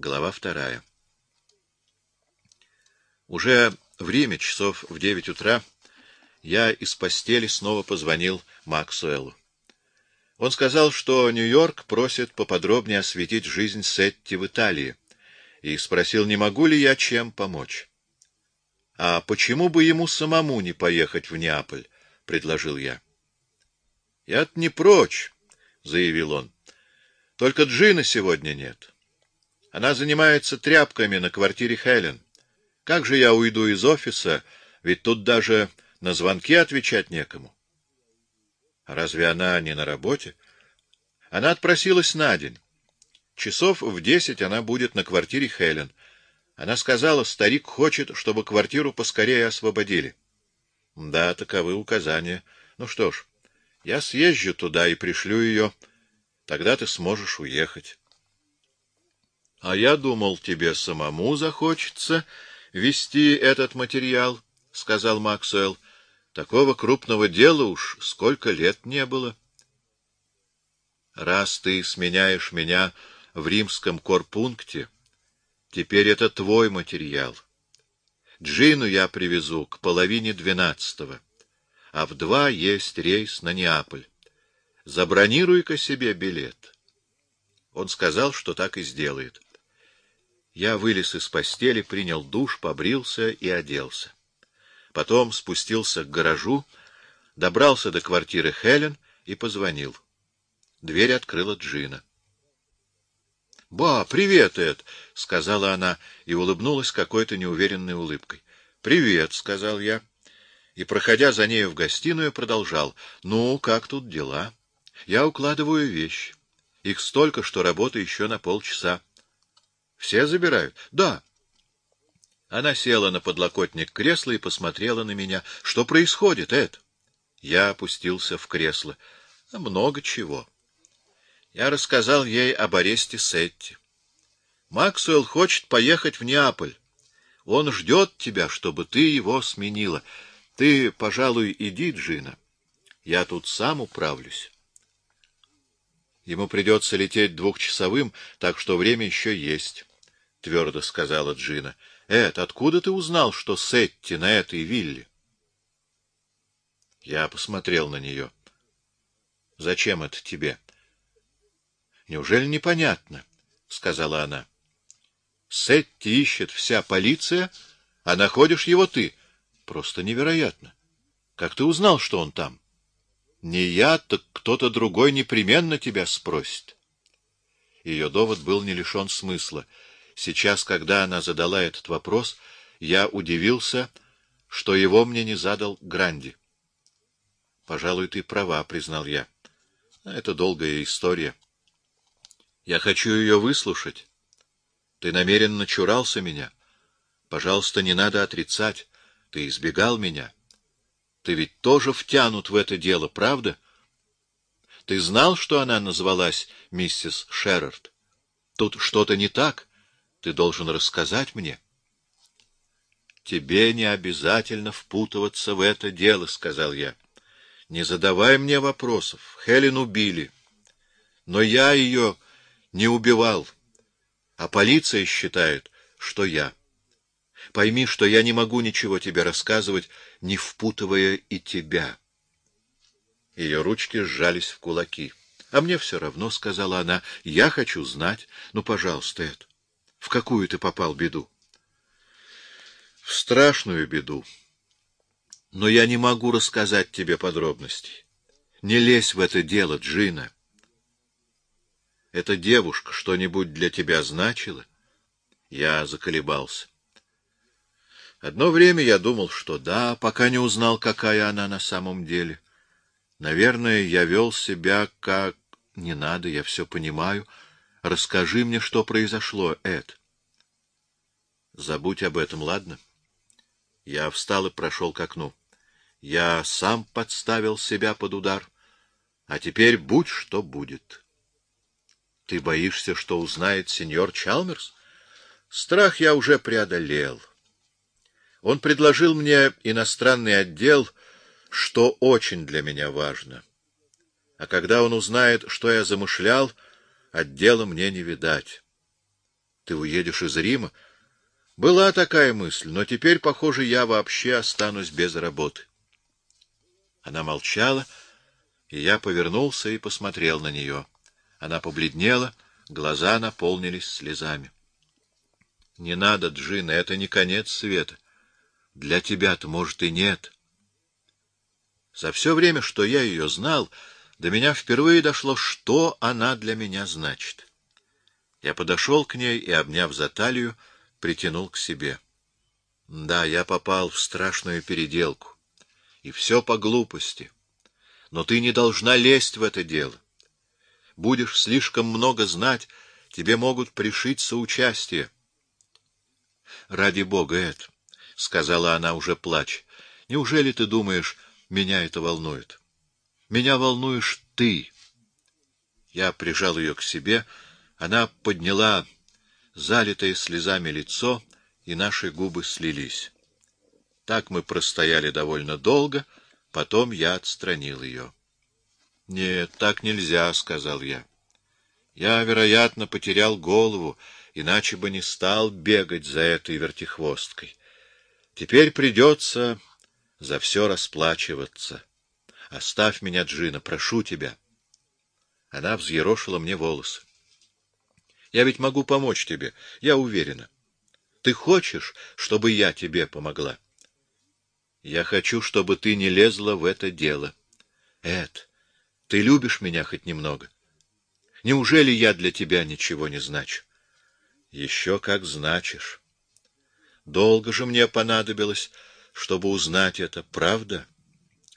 Глава вторая. Уже в Риме, часов в девять утра, я из постели снова позвонил Максуэлу. Он сказал, что Нью-Йорк просит поподробнее осветить жизнь Сетти в Италии, и спросил, не могу ли я чем помочь. — А почему бы ему самому не поехать в Неаполь? — предложил я. — Я не прочь, — заявил он. — Только Джина сегодня нет. Она занимается тряпками на квартире Хелен. Как же я уйду из офиса, ведь тут даже на звонки отвечать некому. Разве она не на работе? Она отпросилась на день. Часов в десять она будет на квартире Хелен. Она сказала, старик хочет, чтобы квартиру поскорее освободили. Да, таковы указания. Ну что ж, я съезжу туда и пришлю ее. Тогда ты сможешь уехать. — А я думал, тебе самому захочется вести этот материал, — сказал Максуэлл. — Такого крупного дела уж сколько лет не было. — Раз ты сменяешь меня в римском корпункте, теперь это твой материал. Джину я привезу к половине двенадцатого, а в два есть рейс на Неаполь. Забронируй-ка себе билет. Он сказал, что так и сделает. — я вылез из постели, принял душ, побрился и оделся. Потом спустился к гаражу, добрался до квартиры Хелен и позвонил. Дверь открыла Джина. — Ба, привет, Эд! — сказала она и улыбнулась какой-то неуверенной улыбкой. — Привет, — сказал я. И, проходя за нею в гостиную, продолжал. — Ну, как тут дела? Я укладываю вещи. Их столько, что работа еще на полчаса. Все забирают? Да. Она села на подлокотник кресла и посмотрела на меня. Что происходит, Эд? Я опустился в кресло. Много чего. Я рассказал ей об аресте Сетти. Максуэлл хочет поехать в Неаполь. Он ждет тебя, чтобы ты его сменила. Ты, пожалуй, иди, Джина. Я тут сам управлюсь. Ему придется лететь двухчасовым, так что время еще есть. — твердо сказала Джина. — Эд, откуда ты узнал, что Сетти на этой вилле? Я посмотрел на нее. — Зачем это тебе? — Неужели непонятно? — сказала она. — Сетти ищет вся полиция, а находишь его ты. Просто невероятно. Как ты узнал, что он там? Не я, так кто-то другой непременно тебя спросит. Ее довод был не лишен смысла — Сейчас, когда она задала этот вопрос, я удивился, что его мне не задал Гранди. — Пожалуй, ты права, — признал я. — Это долгая история. Я хочу ее выслушать. Ты намеренно чурался меня. Пожалуйста, не надо отрицать. Ты избегал меня. Ты ведь тоже втянут в это дело, правда? Ты знал, что она назвалась миссис Шерард? Тут что-то не так? Ты должен рассказать мне. — Тебе не обязательно впутываться в это дело, — сказал я. — Не задавай мне вопросов. Хелен убили. Но я ее не убивал. А полиция считает, что я. Пойми, что я не могу ничего тебе рассказывать, не впутывая и тебя. Ее ручки сжались в кулаки. — А мне все равно, — сказала она, — я хочу знать. Ну, пожалуйста, это. В какую ты попал беду? В страшную беду. Но я не могу рассказать тебе подробностей. Не лезь в это дело, Джина. Эта девушка что-нибудь для тебя значила? Я заколебался. Одно время я думал, что да, пока не узнал, какая она на самом деле. Наверное, я вел себя как... Не надо, я все понимаю, — Расскажи мне, что произошло, Эд. Забудь об этом, ладно? Я встал и прошел к окну. Я сам подставил себя под удар, а теперь будь что будет. Ты боишься, что узнает сеньор Чалмерс? Страх я уже преодолел. Он предложил мне иностранный отдел, что очень для меня важно. А когда он узнает, что я замышлял, отдела мне не видать. Ты уедешь из Рима? Была такая мысль, но теперь, похоже, я вообще останусь без работы. Она молчала, и я повернулся и посмотрел на нее. Она побледнела, глаза наполнились слезами. — Не надо, Джина, это не конец света. Для тебя-то, может, и нет. За все время, что я ее знал, до меня впервые дошло, что она для меня значит. Я подошел к ней и, обняв за талию, притянул к себе. Да, я попал в страшную переделку. И все по глупости. Но ты не должна лезть в это дело. Будешь слишком много знать, тебе могут пришить соучастие. — Ради бога, Эд, — сказала она, уже плача, — неужели ты думаешь, меня это волнует? Меня волнуешь ты. Я прижал ее к себе, она подняла залитое слезами лицо, и наши губы слились. Так мы простояли довольно долго, потом я отстранил ее. — Нет, так нельзя, — сказал я. Я, вероятно, потерял голову, иначе бы не стал бегать за этой вертихвосткой. Теперь придется за все расплачиваться. Оставь меня, Джина, прошу тебя. Она взъерошила мне волосы. Я ведь могу помочь тебе, я уверена. Ты хочешь, чтобы я тебе помогла? Я хочу, чтобы ты не лезла в это дело. Эд, ты любишь меня хоть немного? Неужели я для тебя ничего не значу? Еще как значишь. Долго же мне понадобилось, чтобы узнать это, правда?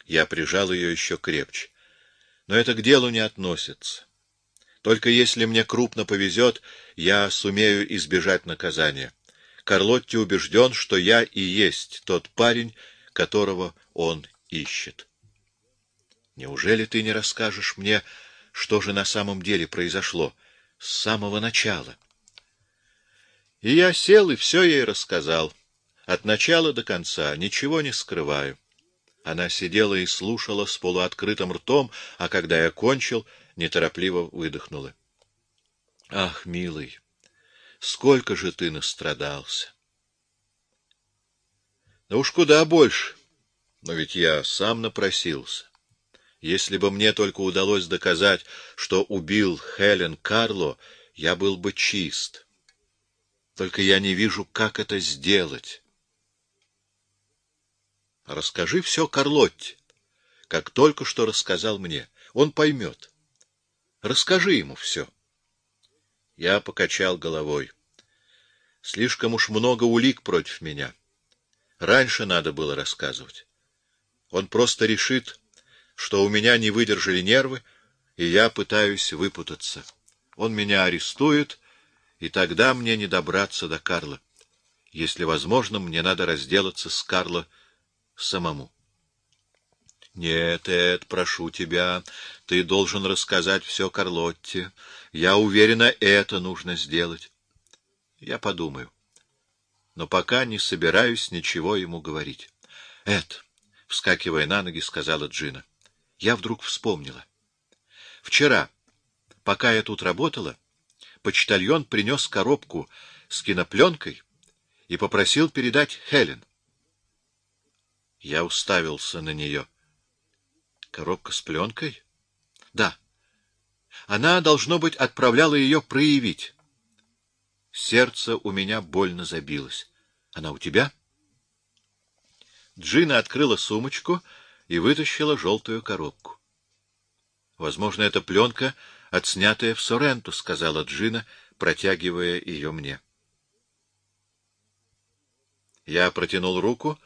Я прижал ее еще крепче. Но это к делу не относится. Только если мне крупно повезет, я сумею избежать наказания. Карлотти убежден, что я и есть тот парень, которого он ищет. Неужели ты не расскажешь мне, что же на самом деле произошло с самого начала? И я сел и все ей рассказал. От начала до конца, ничего не скрываю. Она сидела и слушала с полуоткрытым ртом, а когда я кончил, неторопливо выдохнула. — Ах, милый, сколько же ты настрадался! — Да уж куда больше, но ведь я сам напросился. Если бы мне только удалось доказать, что убил Хелен Карло, я был бы чист. Только я не вижу, как это сделать. Расскажи все Карлотте, как только что рассказал мне. Он поймет. Расскажи ему все. Я покачал головой. Слишком уж много улик против меня. Раньше надо было рассказывать. Он просто решит, что у меня не выдержали нервы, и я пытаюсь выпутаться. Он меня арестует, и тогда мне не добраться до Карла. Если возможно, мне надо разделаться с Карло самому. Нет, Эд, прошу тебя, ты должен рассказать все Карлотте. Я уверена, это нужно сделать. Я подумаю. Но пока не собираюсь ничего ему говорить. Эд, вскакивая на ноги, сказала Джина. Я вдруг вспомнила. Вчера, пока я тут работала, почтальон принес коробку с кинопленкой и попросил передать Хелен. Я уставился на нее. Коробка с пленкой? Да. Она, должно быть, отправляла ее проявить. Сердце у меня больно забилось. Она у тебя? Джина открыла сумочку и вытащила желтую коробку. Возможно, это пленка, отснятая в Соренто, сказала Джина, протягивая ее мне. Я протянул руку,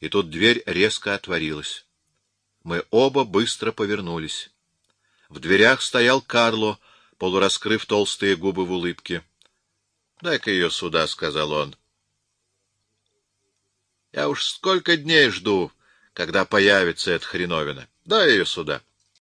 и тут дверь резко отворилась. Мы оба быстро повернулись. В дверях стоял Карло, полураскрыв толстые губы в улыбке. — Дай-ка ее сюда, — сказал он. — Я уж сколько дней жду, когда появится эта хреновина. Дай ее сюда.